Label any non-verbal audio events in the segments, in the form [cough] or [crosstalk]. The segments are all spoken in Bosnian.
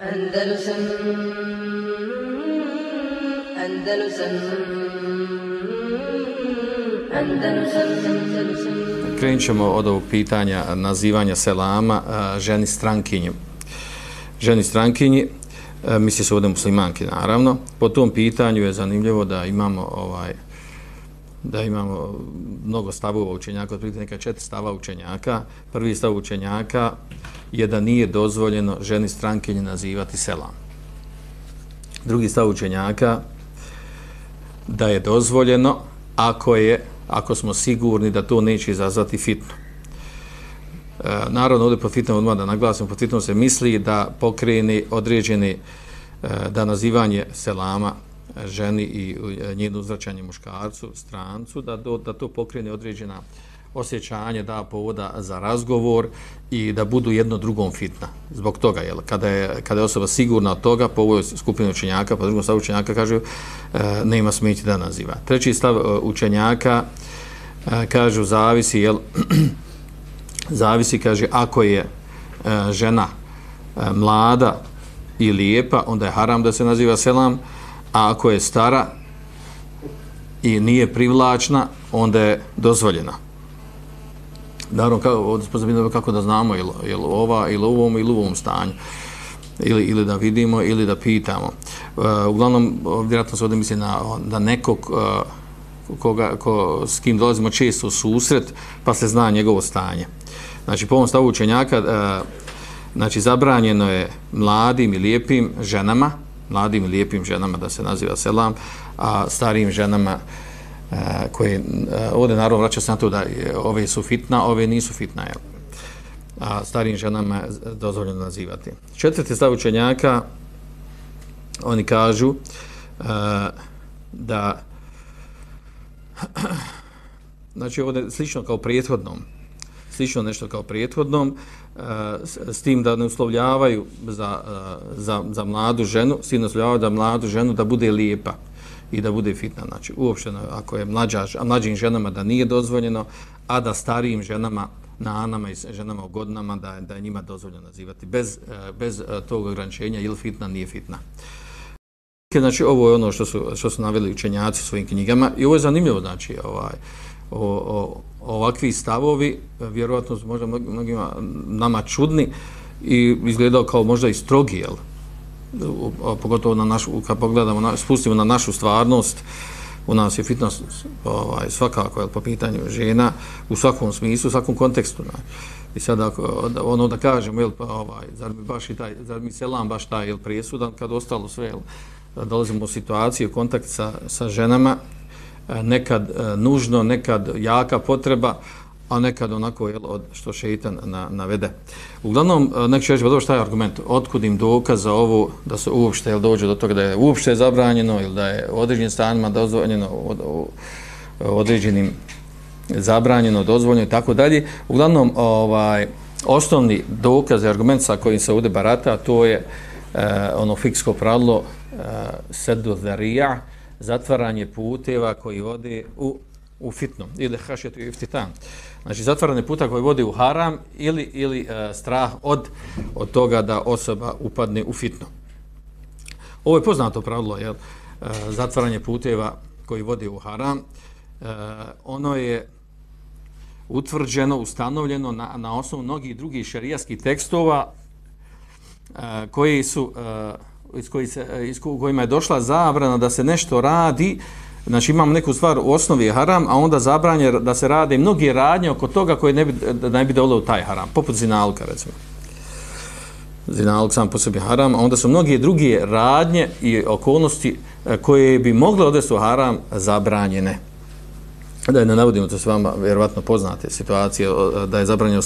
Andalusam Andalusam Andalusam Andalusam Krenut ćemo od ovog pitanja nazivanja selama ženi strankinje. Ženi strankinji, misli se ovdje muslimanki naravno. Po tom pitanju je zanimljivo da imamo ovaj da imamo mnogo stavova učenjaka, otprilike neka četiri stava učenjaka. Prvi stav učenjaka je da nije dozvoljeno ženi strankinje nazivati selam. Drugi stav učenjaka da je dozvoljeno ako je ako smo sigurni da to neće izazvati fitnu. E, naravno, ovdje po fitnom odmah da naglasimo, po fitnom se misli da pokreni određeni e, da nazivanje selama ženi i e, njenu uzraćanje muškarcu, strancu, da, do, da to pokrene određena osjećanje, da povoda za razgovor i da budu jedno drugom fitna. Zbog toga, jel, kada, je, kada je osoba sigurna od toga, po ovoj skupini učenjaka, po drugom stavu učenjaka, kaže, e, nema smijeti da naziva. Treći stav e, učenjaka, e, kažu, zavisi, jel, [clears throat] zavisi, kaže, ako je e, žena e, mlada i lijepa, onda je haram da se naziva selam, a ako je stara i nije privlačna, onda je dozvoljena. Naravno, kako, kako da znamo, ili, ili ova, ili u ovom, ili u ovom stanju. Ili, ili da vidimo, ili da pitamo. Uh, uglavnom, vjerojatno se ovdje misli na, da nekog uh, koga, ko, s kim dolazimo često u susret, pa se zna njegovo stanje. Znači, po ovom stavu učenjaka, uh, znači, zabranjeno je mladim i lijepim ženama, mladim i lijepim ženama da se naziva selam, a starijim ženama uh, koje, uh, ovdje naravno vraća se na to da je, ove su fitna, ove nisu fitna, jel? a starijim ženama je dozvoljeno nazivati. Četvrti stav učenjaka, oni kažu uh, da [clears throat] znači ovdje slično kao prijethodnom, slično nešto kao prijethodnom, e, s, s tim da ne uslovljavaju za, e, za, za mladu ženu, s tim da uslovljavaju da mladu ženu da bude lijepa i da bude fitna. Znači, uopšteno, ako je mlađa, a mlađim ženama da nije dozvoljeno, a da starijim ženama, na anama i ženama u godinama, da, da je njima dozvoljeno nazivati bez, e, bez tog ograničenja ili fitna, nije fitna. Znači, ovo je ono što su, što su naveli učenjaci u svojim knjigama i ovo je zanimljivo, znači, ovaj, o, o, ovakvi stavovi, vjerovatno su možda mnogima nama čudni i izgledao kao možda i strogi, jel? pogotovo na našu, kad pogledamo, na, spustimo na našu stvarnost, u nas je fitness ovaj, svakako jel, po pitanju žena u svakom smislu, u svakom kontekstu. Ne? I sad ako, ono da kažemo, jel, pa, ovaj, zar mi baš i taj, zar mi selam baš taj jel, presudan, kad ostalo sve, jel, dolazimo u situaciju, kontakt sa, sa ženama, E, nekad e, nužno, nekad jaka potreba, a nekad onako jel, od što šeitan na, navede. Uglavnom, e, nek će reći, dobro šta je argument, otkud im dokaz za ovo da se uopšte jel, dođe do toga da je uopšte zabranjeno ili da je u određenim stanima dozvoljeno od, od, određenim zabranjeno, dozvoljeno i tako dalje. Uglavnom, ovaj, osnovni dokaz i argument sa kojim se ovdje barata, to je eh, ono fiksko pravilo eh, sedu dharija, zatvaranje puteva koji vode u, u fitnu ili hašetu iftitan. Znači zatvaranje puta koji vode u haram ili, ili e, strah od, od toga da osoba upadne u fitnu. Ovo je poznato pravilo, jel? E, zatvaranje puteva koji vode u haram. E, ono je utvrđeno, ustanovljeno na, na osnovu mnogih drugih šarijaskih tekstova e, koji su e, iz, koji se, eh, iz kojima je došla zabrana da se nešto radi, znači imamo neku stvar u osnovi je haram, a onda zabranje da se rade mnogi radnje oko toga koje ne bi, da ne bi dole u taj haram, poput zinalka recimo. Zinalk sam po sebi haram, a onda su mnogi drugi radnje i okolnosti eh, koje bi mogle odvesti u haram zabranjene. Da je ne navodimo, to s vama vjerovatno poznate situacije, da je zabranjeno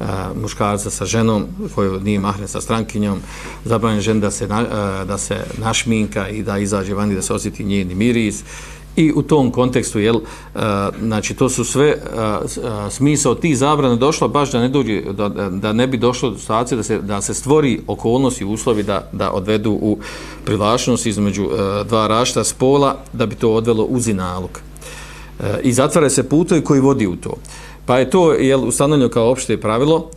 a, muškarca sa ženom koju nije mahren sa strankinjom, zabranjen žen da se, na, da se našminka i da izađe vani da se osjeti njeni miris. I u tom kontekstu, jel, znači to su sve smisao tih zabrana došla baš da ne, dođe, da, da ne bi došlo do situacije da se, da se stvori okolnosti i uslovi da, da odvedu u privlačnost između dva rašta spola da bi to odvelo u zinalog. E, I zatvara se putovi koji vodi u to. Pa je to jel, ustanovljeno kao opšte pravilo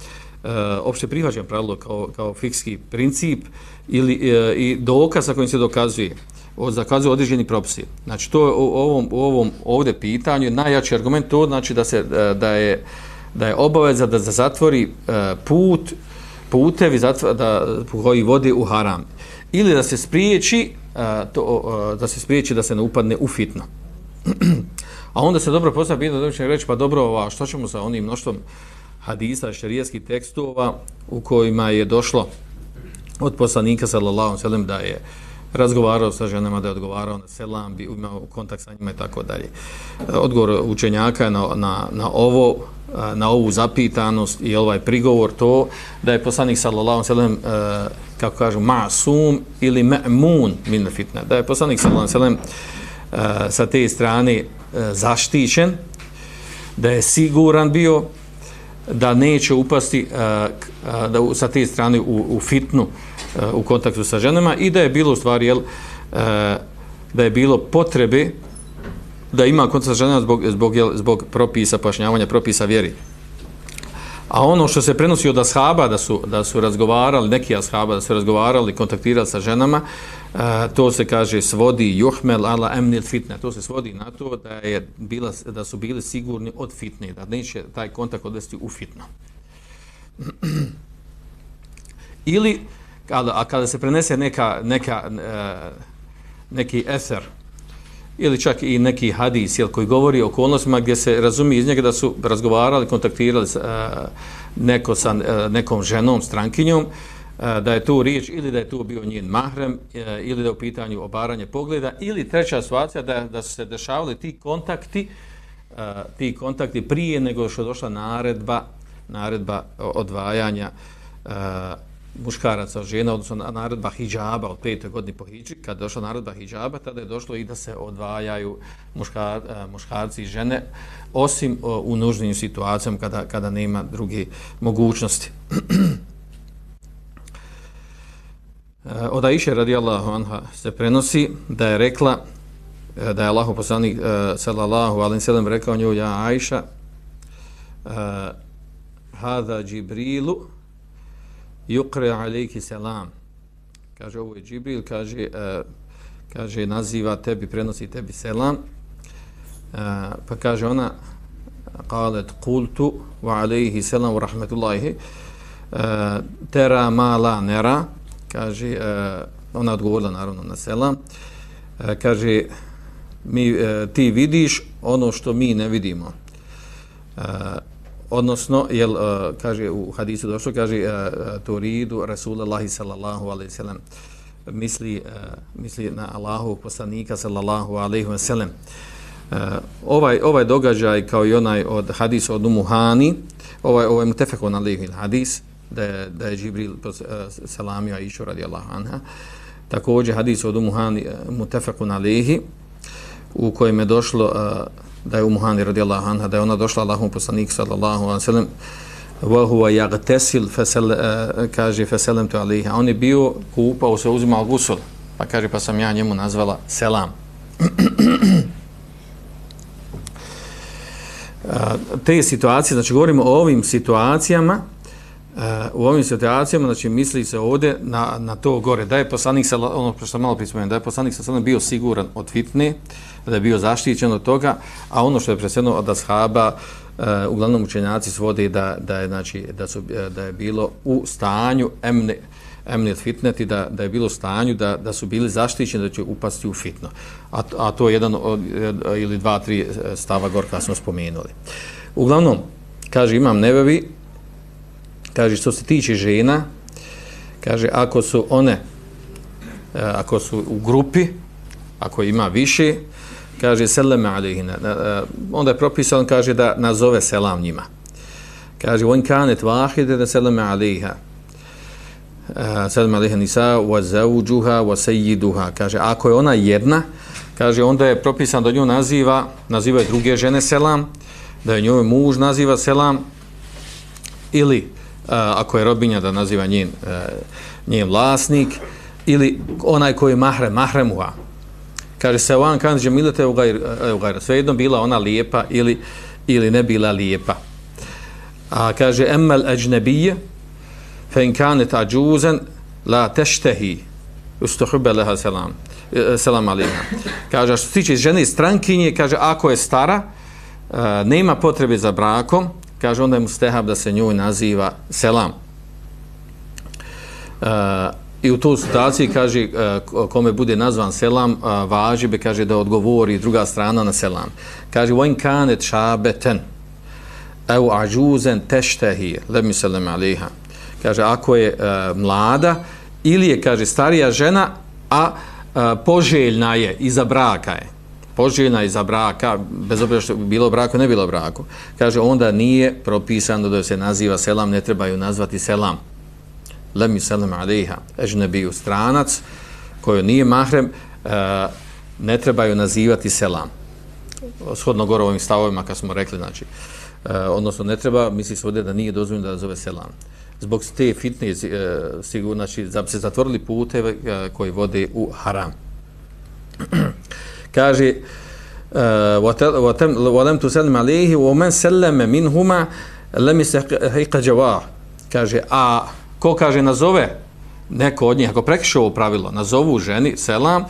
e, opšte prihvaćeno pravilo kao, kao fikski princip ili e, i dokaz sa kojim se dokazuje od zakazu određeni propisi. Znači to je u ovom u ovom ovde pitanju najjači argument to znači da se e, da je da je obaveza da zatvori e, put putevi zatvora, da koji vodi u haram ili da se spriječi e, to e, da se spriječi da se ne upadne u fitno. A onda se dobro postavlja pitanje da će reći pa dobro, ova, što ćemo sa onim mnoštvom hadisa, šerijskih tekstova u kojima je došlo od poslanika sallallahu alejhi ve sellem da je razgovarao sa ženama, da je odgovarao na selam, bi imao kontakt sa njima i tako dalje. Odgovor učenjaka na, na, na ovo na ovu zapitanost i ovaj prigovor to da je poslanik sallallahu alejhi ve sellem e, kako kažu masum ili ma'mun min fitna da je poslanik sallallahu alejhi ve sellem Eh, sa te strane eh, zaštićen da je siguran bio da neće upasti eh, da sa te strane u, u fitnu u kontaktu sa ženama i da je bilo u stvari jel, da je bilo potrebe da ima kontakt sa ženama zbog, zbog, jel, zbog propisa, pašnjavanja propisa vjeri. A ono što se prenosi od ashaba da su, da su razgovarali, neki ashaba da su razgovarali, kontaktirali sa ženama, a, to se kaže svodi juhmel ala emnil fitne. To se svodi na to da, je bila, da su bili sigurni od fitne, da neće taj kontakt odvesti u fitno. [clears throat] Ili, kada, a kada se prenese neka, neka, e, neki eser, ili čak i neki hadis jel, koji govori o okolnostima gdje se razumije iz njega da su razgovarali, kontaktirali e, neko sa e, nekom ženom, strankinjom, E, da je tu riječ ili da je tu bio njen mahrem e, ili da je u pitanju obaranje pogleda ili treća situacija da, da su se dešavali ti kontakti e, ti kontakti prije nego što je došla naredba naredba odvajanja muškaraca od žena, odnosno naredba hijjaba od petoj godini po hijđi, kada je došla naredba hijjaba, tada je došlo i da se odvajaju muškar, muškarci i žene, osim u nužnim situacijama kada, kada nema druge mogućnosti. [clears throat] Eh, od Aisha radijallahu anha se prenosi da je rekla, eh, da je Allah poslanik eh, sallallahu alim sallam rekao nju, ja Aisha, hada Džibrilu, yukre alejki selam. Kaže ovo je Džibril, kaže, kaže naziva tebi, prenosi tebi selam. Pa kaže ona, qalet kultu wa alejhi selam wa rahmetullahi. Tera ma la nera. Kaže, uh, ona odgovorila naravno na selam. Uh, e, kaže, mi, uh, ti vidiš ono što mi ne vidimo. Uh, odnosno jel uh, kaže u hadisu došlo kaže uh, turidu Rasulallahi sallallahu alaihi ve sellem misli uh, misli na Allahu poslanika sallallahu alaihi ve sellem uh, ovaj ovaj događaj kao i onaj od hadisa od Umuhani ovaj ovaj mutefekon alaihi hadis da je, da je Džibril uh, selamio Aisha radijallahu anha. Također hadis od Umuhani uh, e, mutafekun alejhi u kojem je došlo uh, da je Umuhani radijallahu anha, da je ona došla Allahom poslanik sallallahu alaihi sallam, wa huwa yagtasil fasal uh, kaže fasalam tu alayhi on je bio kupao se uzimao gusul pa kaže pa sam ja njemu nazvala selam. [clears throat] Te situacije znači govorimo o ovim situacijama uh, u ovim situacijama znači misli se ovde na, na to gore da je poslanik sa ono što malo prispomenuo da je poslanik sa bio siguran od fitne da je bio zaštićen od toga, a ono što je presjedno od ashaba, uh, uglavnom učenjaci svode da, da, je, znači, da, su, e, da je bilo u stanju emne, emnet fitneti, da, da je bilo u stanju da, da su bili zaštićeni da će upasti u fitno. A, a to je jedan od, ili dva, tri stava gore kada smo spomenuli. Uglavnom, kaže imam nebevi, kaže što se tiče žena, kaže ako su one, eh, ako su u grupi, ako ima više, kaže seleme alejhina eh, onda je propisan kaže da nazove selam njima. Kaže on kanet wahide da seleme alejha. Eh, seleme alejha nisa wa zawjuha wa sayyiduha. Kaže ako je ona jedna kaže onda je propisan da nju naziva naziva druge žene selam da je njoj muž naziva selam ili ako je robinja da naziva njen e, njen vlasnik ili onaj koji mahre mahremuha kaže se van kan džemilete u gajr. Svejedno bila ona lijepa ili, ili ne bila lijepa. A kaže emmel ajnebije, fe in kanet ađuzen la teštehi ustuhube leha selam e, selam alina kaže što se tiče žene strankinje kaže ako je stara e, nema potrebe za brakom kaže onda je mustehab da se njoj naziva selam. E, i u toj situaciji kaže e, kome bude nazvan selam e, važibe, kaže da odgovori druga strana na selam. Kaže wa in kanet shabatan au ajuzen tashtahi let selam alaiha kaže ako je uh, mlada ili je kaže starija žena a uh, poželjna je iza braka je poželjna za braka, bez obzira što bilo braku, ne bilo braku, kaže, onda nije propisano da se naziva selam, ne trebaju nazvati selam. Lemi selam alejha, ežnebiju stranac, koji nije mahrem, eh, ne trebaju nazivati selam. Shodno gore ovim stavovima, kad smo rekli, znači, eh, odnosno ne treba, misli se ovdje da nije dozvoljeno da zove selam. Zbog te fitne, eh, sigurno, znači, da bi se zatvorili puteve koji vode u haram [clears throat] kaže وَلَمْ تُسَلِمْ عَلَيْهِ وَمَنْ سَلَّمَ مِنْهُمَا لَمِ سَحِقَ جَوَاهُ kaže, a ko kaže nazove neko od njih, ako prekiše ovo pravilo, nazovu ženi selam,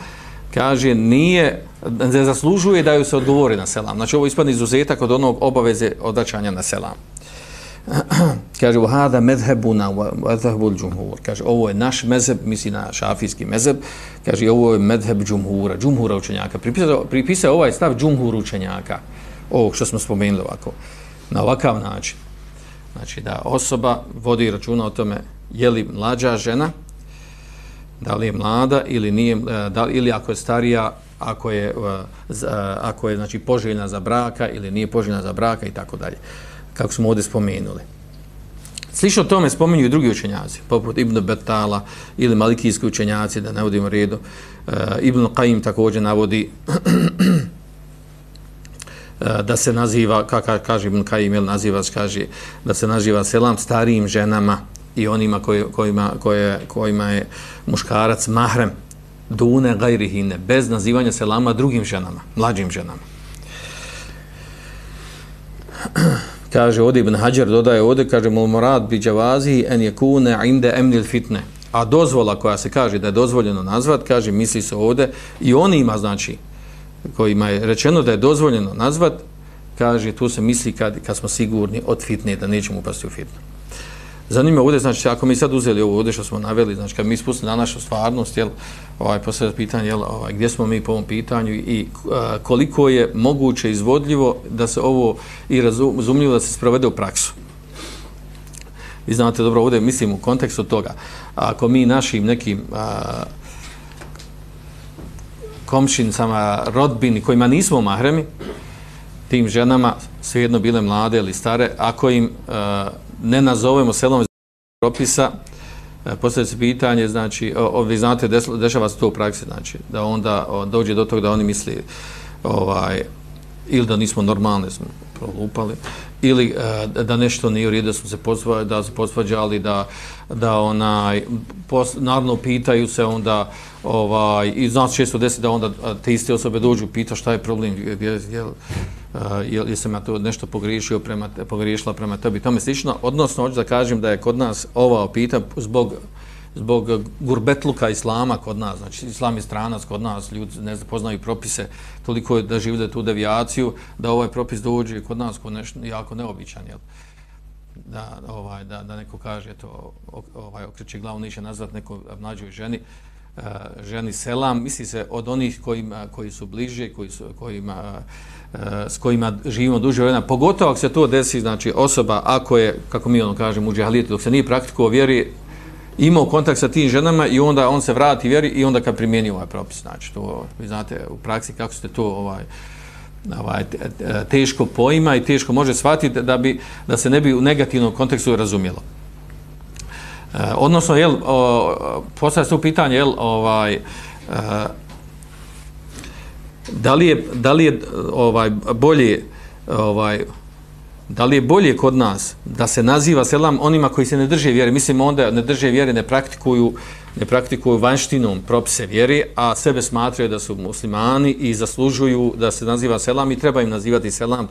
kaže, nije, ne zaslužuje da ju se odgovori na selam. Znači, ovo ispadne izuzetak od onog obaveze odačanja na selam. [clears throat] kaže u hada medhebuna wa džumhur jumhur. kaže ovo je naš mezheb misli na šafijski mezheb kaže ovo je medheb džumhura džumhura učenjaka. Pripisao pripisao ovaj stav džumhur učenjaka ovog što smo spomenuli ovako na ovakav način. Znači da osoba vodi računa o tome je li mlađa žena da li je mlada ili nije e, da li, ili ako je starija ako je e, e, ako je znači poželjna za braka ili nije poželjna za braka i tako dalje kako smo ovdje spomenuli. Slično tome spominju i drugi učenjaci, poput Ibn Betala ili Malikijski učenjaci, da navodimo redu. E, Ibn Qaim također navodi [clears throat] e, da se naziva, kako kaže Ibn Qaim, ili naziva, kaže, da se naziva selam starijim ženama i onima koji, kojima, koje, kojima je muškarac mahrem, dune gajrihine, bez nazivanja selama drugim ženama, mlađim ženama [clears throat] kaže ovdje Ibn Hajar dodaje ovdje, kaže Molmorad bi džavazi en je kune inde emnil fitne. A dozvola koja se kaže da je dozvoljeno nazvat, kaže misli se ovdje i onima znači kojima je rečeno da je dozvoljeno nazvat, kaže tu se misli kad, kad smo sigurni od fitne da nećemo upasti u fitnu. Zanima ovdje, znači, ako mi sad uzeli ovo ovdje što smo naveli, znači, kad mi spustili na našu stvarnost, jel, ovaj, poslije pitanje, jel, ovaj, gdje smo mi po ovom pitanju i a, koliko je moguće izvodljivo da se ovo i razumljivo da se sprovede u praksu. Vi znate dobro, ovdje mislim u kontekstu toga, ako mi našim nekim a, komšinicama, rodbini, kojima nismo mahremi, tim ženama, svejedno bile mlade ili stare, ako im a, ne nazovemo selom iz propisa, e, postavlja se pitanje, znači, vi znate, dešava se to u praksi, znači, da onda dođe do toga da oni misli, ovaj, ili da nismo normalni, smo prolupali, ili e, da nešto nije u redu, da smo se posvađali, da se posvađali, da, da onaj, pos, naravno pitaju se onda, ovaj, i znači često desi da onda te iste osobe dođu, pita šta je problem, je, je, je, je, je sam ja to nešto pogriješio prema, pogriješila prema tebi, tome slično, odnosno hoću da kažem da je kod nas ova pita zbog zbog eh, gurbetluka islama kod nas, znači islam je stranac kod nas, ljudi ne poznaju propise, toliko je da žive tu devijaciju, da ovaj propis dođe kod nas kod nešto jako neobičan, jel? Da, ovaj, da, da neko kaže to, ovaj, okreće glavu, neće nazvat neko mlađoj ženi, uh, ženi selam, misli se od onih kojima, koji su bliže, koji su, kojima, uh, s kojima živimo duže vremena, pogotovo ako se to desi, znači osoba, ako je, kako mi ono kažemo, u džahalijetu, dok se nije praktikuo vjeri, imao kontakt sa tim ženama i onda on se vrati vjeri i onda kad primijeni ovaj propis. Znači, to, vi znate u praksi kako ste to ovaj, ovaj, teško poima i teško može shvatiti da, bi, da se ne bi u negativnom kontekstu razumjelo. E, odnosno, jel, postavlja se u pitanje, jel, ovaj, e, da li je, da li je ovaj, bolje ovaj, da li je bolje kod nas da se naziva selam onima koji se ne drže vjere, mislim onda ne drže vjere, ne praktikuju, ne praktikuju vanštinom propise vjere, a sebe smatraju da su muslimani i zaslužuju da se naziva selam i treba im nazivati selam,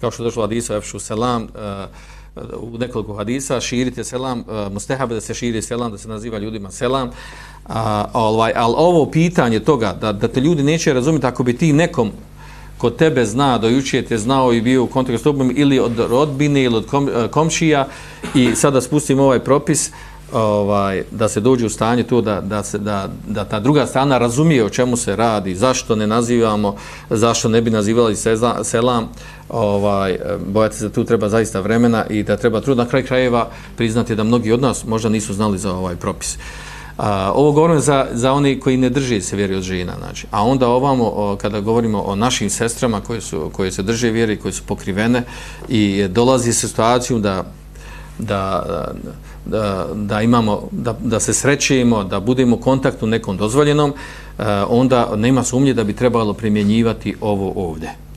kao što došlo hadisa, Efšu selam, uh, u nekoliko hadisa, širite selam, uh, mustehabe da se širi selam, da se naziva ljudima selam, a, ovaj, ali ovo pitanje toga, da, da te ljudi neće razumjeti ako bi ti nekom ko tebe zna, do te znao i bio u kontaktu s tobom, ili od rodbine, ili od kom, e, komšija, i sada spustim ovaj propis, ovaj da se dođe u stanje to da, da, se, da, da ta druga strana razumije o čemu se radi, zašto ne nazivamo, zašto ne bi nazivali selam, ovaj, e, bojate se da tu treba zaista vremena i da treba trud na kraj krajeva priznati da mnogi od nas možda nisu znali za ovaj propis. A, ovo govorim za, za one koji ne drže se vjeri od žena. Znači. A onda ovamo, o, kada govorimo o našim sestrama koje, su, koje se drže vjeri, koje su pokrivene i dolazi se situaciju da, da, da, da imamo, da, da se srećemo, da budemo u kontaktu nekom dozvoljenom, e, onda nema sumnje da bi trebalo primjenjivati ovo ovdje.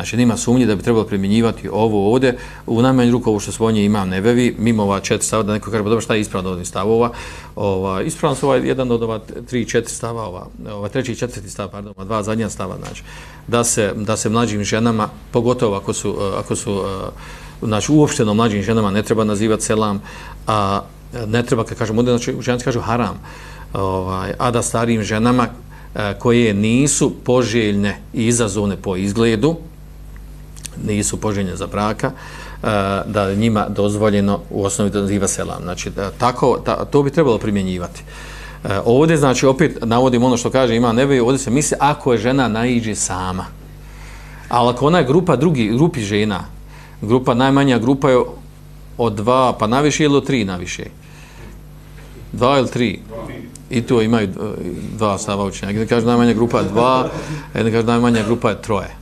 Znači, nema sumnje da bi trebalo primjenjivati ovo ovdje. U najmanju ruku ovo što svojnje imam nevevi, mimo ova četiri stava, da neko kaže, pa dobro, šta je ispravno od ovih stavova? Ova, ispravno su ovaj jedan od ova tri, četiri stava, ova, ova treći i četvrti stav, pardon, ova dva zadnja stava, znači, da se, da se mlađim ženama, pogotovo ako su, ako su e, znači, uopšteno mlađim ženama ne treba nazivati selam, a ne treba, kad kažemo, znači, ženci kažu haram, ovaj, a da starijim ženama, e, koje nisu poželjne i izazovne po izgledu, nisu poženje za braka, e, da njima dozvoljeno u osnovi da selam. Znači, tako, ta, to bi trebalo primjenjivati. E, ovdje, znači, opet navodim ono što kaže ima nebe, ovdje se misli ako je žena naiđe sama. Ali ako ona je grupa drugi, grupi žena, grupa, najmanja grupa je od dva, pa naviše ili od tri naviše? Dva ili tri? I tu imaju e, dva stava učenja. Jedan kaže najmanja grupa je dva, jedan kaže najmanja grupa je troje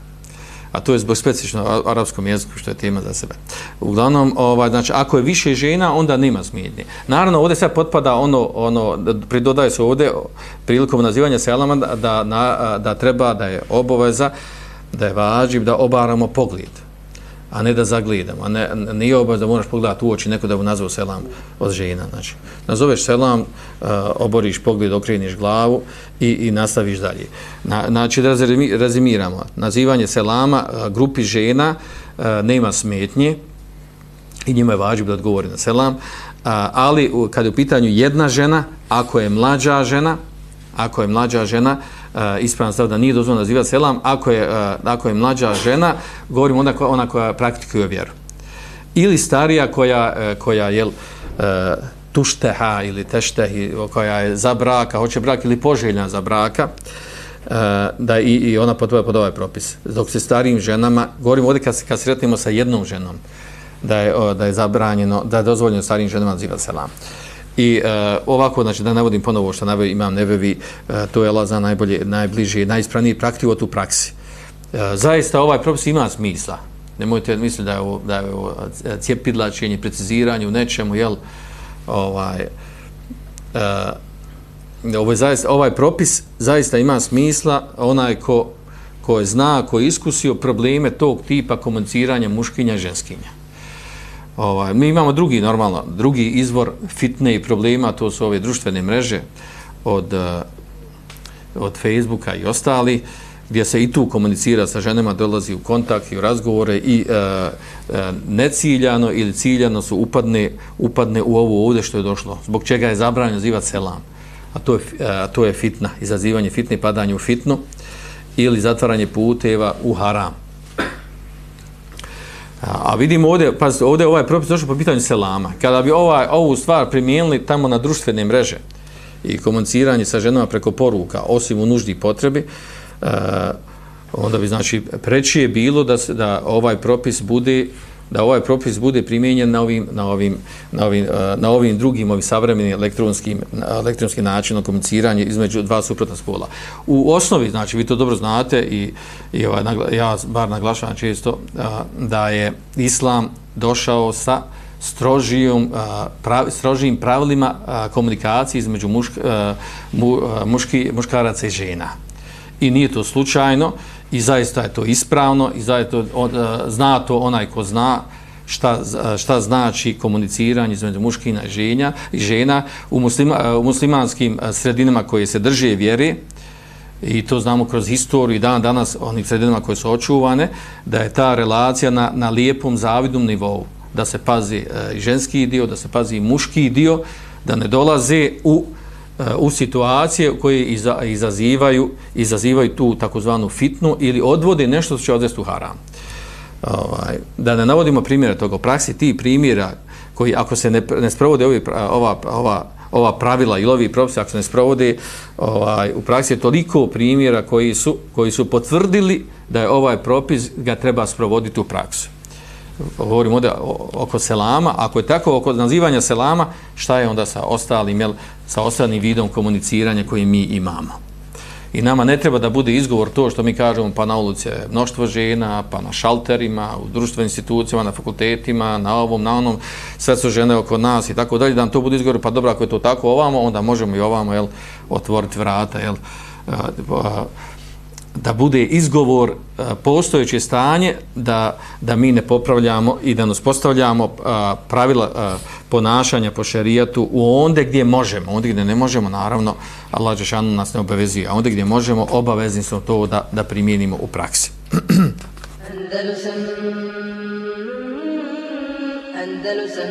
a to je zbog specifično arapskom jeziku što je tema za sebe. Uglavnom, ovaj, znači, ako je više žena, onda nema smijednje. Naravno, ovdje sve potpada ono, ono pridodaje se ovdje prilikom nazivanja selama da, da, da, da treba, da je obaveza, da je vađiv, da obaramo pogled a ne da zagledamo. A ne, nije obavez da moraš pogledati u oči neko da mu nazvao selam od žena. Znači, nazoveš selam, uh, oboriš pogled, okreniš glavu i, i nastaviš dalje. Na, znači, da razimiramo. Nazivanje selama uh, grupi žena uh, nema smetnje i njima je vađib da odgovori na selam, uh, ali uh, kad je u pitanju jedna žena, ako je mlađa žena, ako je mlađa žena, eh, uh, ispravan stav da nije dozvoljeno nazivati selam ako je, uh, ako je mlađa žena govorimo ona koja, ona koja praktikuje vjeru. Ili starija koja, uh, koja je uh, tušteha ili teštehi koja je za braka, hoće brak ili poželjna za braka da i, i ona potpada pod ovaj propis. Dok se starijim ženama govorimo ovdje kad, se, kad sretnemo sa jednom ženom da je, da je zabranjeno da je dozvoljeno starijim ženama nazivati selam. uh, I uh, ovako, znači da navodim ponovo što navio imam nevevi, uh, to je Allah za najbolje, najbliži, najispravniji praktivot u praksi. Uh, zaista ovaj propis ima smisla. Nemojte misliti da je ovo, da je ovo cijepidlačenje, preciziranje u nečemu, jel? Ovaj, uh, ovaj, zaista, ovaj propis zaista ima smisla onaj ko, ko je zna, ko je iskusio probleme tog tipa komuniciranja muškinja i ženskinja. Ovaj, mi imamo drugi, normalno, drugi izvor fitne i problema, to su ove društvene mreže od, eh, od Facebooka i ostali, gdje se i tu komunicira sa ženama, dolazi u kontakt i u razgovore i e, e, neciljano ili ciljano su upadne, upadne u ovo ovdje što je došlo. Zbog čega je zabranjeno zivati selam. A to je, a to je fitna, izazivanje fitne padanje u fitnu ili zatvaranje puteva u haram. A vidimo ovdje, pa ovdje ovaj propis došao po pitanju selama. Kada bi ovaj, ovu stvar primijenili tamo na društvene mreže i komuniciranje sa ženama preko poruka, osim u nuždi potrebi, uh, onda bi znači preći je bilo da, se, da ovaj propis bude da ovaj propis bude primijenjen na ovim, na ovim, na ovim, eh, na ovim drugim ovim savremenim elektronskim, elektronskim načinom komuniciranja između dva suprotna spola. U osnovi, znači, vi to dobro znate i, i ovaj, ja bar naglašavam često eh, da je islam došao sa strožijom, eh, prav, strožijim pravilima eh, komunikacije između mušk, muški, muškaraca i žena. I nije to slučajno, i zaista je to ispravno i zaista od, e, zna to onaj ko zna šta, e, šta znači komuniciranje između muškina i ženja i žena u, muslima, e, u muslimanskim sredinama koje se drže vjere. I to znamo kroz historiju i dan danas onih sredinama koje su očuvane da je ta relacija na, na lijepom zavidnom nivou. Da se pazi e, i ženski dio, da se pazi i muški dio, da ne dolaze u E, u situacije koje iza, izazivaju izazivaju tu takozvanu fitnu ili odvode nešto što će odvesti u haram. Ovaj, da ne navodimo primjere toga u praksi, ti primjera koji ako se ne, ne sprovode ovi, ova, ova, ova pravila ili ovi propisi, ako se ne sprovode ovaj, u praksi je toliko primjera koji su, koji su potvrdili da je ovaj propis ga treba sprovoditi u praksu govorimo ovdje oko selama, ako je tako oko nazivanja selama, šta je onda sa ostalim, jel, sa ostalim vidom komuniciranja koji mi imamo? I nama ne treba da bude izgovor to što mi kažemo pa na ulici mnoštvo žena, pa na šalterima, u društvenim institucijama, na fakultetima, na ovom, na onom, sve su žene oko nas i tako dalje, da nam to bude izgovor, pa dobro, ako je to tako ovamo, onda možemo i ovamo, jel, otvoriti vrata, jel, da bude izgovor e, postojeće stanje da, da mi ne popravljamo i da nas postavljamo e, pravila e, ponašanja po šerijatu u onde gdje možemo, onde gdje ne možemo, naravno, Allah Žešanu nas ne obavezuje, a onde gdje možemo, obavezni smo to da, da primijenimo u praksi. Andalusam, Andalusam,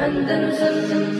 Andalusam,